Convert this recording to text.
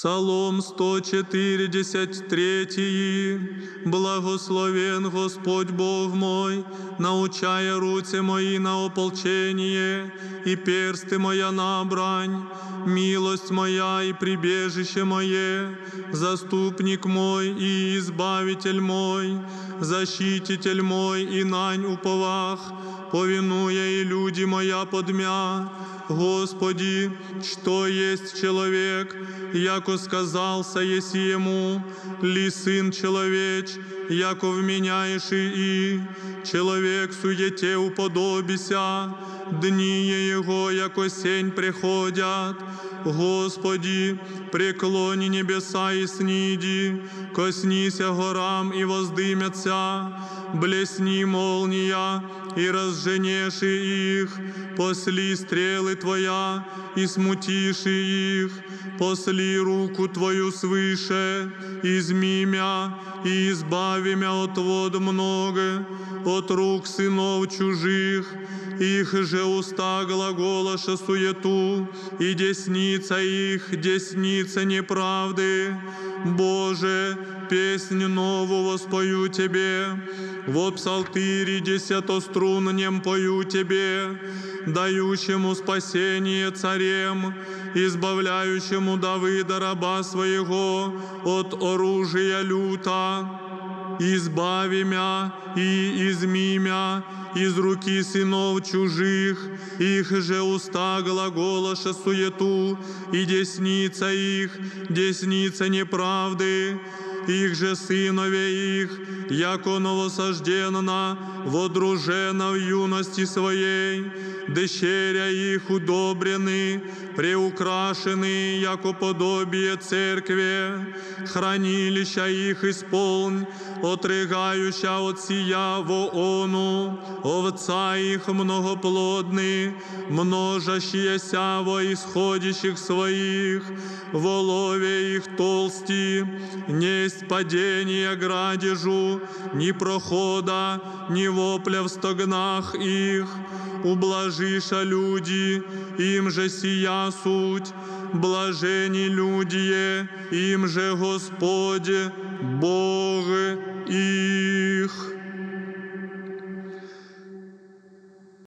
Псалом 143. Благословен Господь Бог мой, научая руці мої на ополчение, и персти моя на брань, милость моя и прибежище мое, заступник мой и избавитель мой, защититель мой и нань уповах, повинуя и люди моя подмя. Господи, что есть человек, яко сказался еси ему, ли сын человеч, яко вменяешь и, человек суете уподобися, дни его, яко сень приходят. Господи, преклони небеса и сниди, коснися горам и воздымятся, блесни молния и разженеши их, посли стрелы Твоя и смутиши их, посли руку Твою свыше, изми мя и избави мя от вод много, от рук сынов чужих, их же уста глаголаша суету, и десница их, десница неправды. Боже, песнь новую воспою Тебе, во псалтире десятоструннем пою Тебе, дающему спасение царем, избавляющему Давида раба своего от оружия люта избави мя и изми мя из руки сынов чужих, их же уста глаголаша суету, и десница их, десница неправды, их же сынове их, яко новосожденна, водружена в юности своей, дещеря их удобрены, преукрашены, яко подобие церкви, хранилища их исполнь, отригающа от сия воону, овца их многоплодны, множащиеся во исходящих своих, волове их толсти, несть падения градежу, ни прохода, ни вопля в стогнах их, ублажиша люди, им же сия суть, блажени люди, им же Господь, Бог их.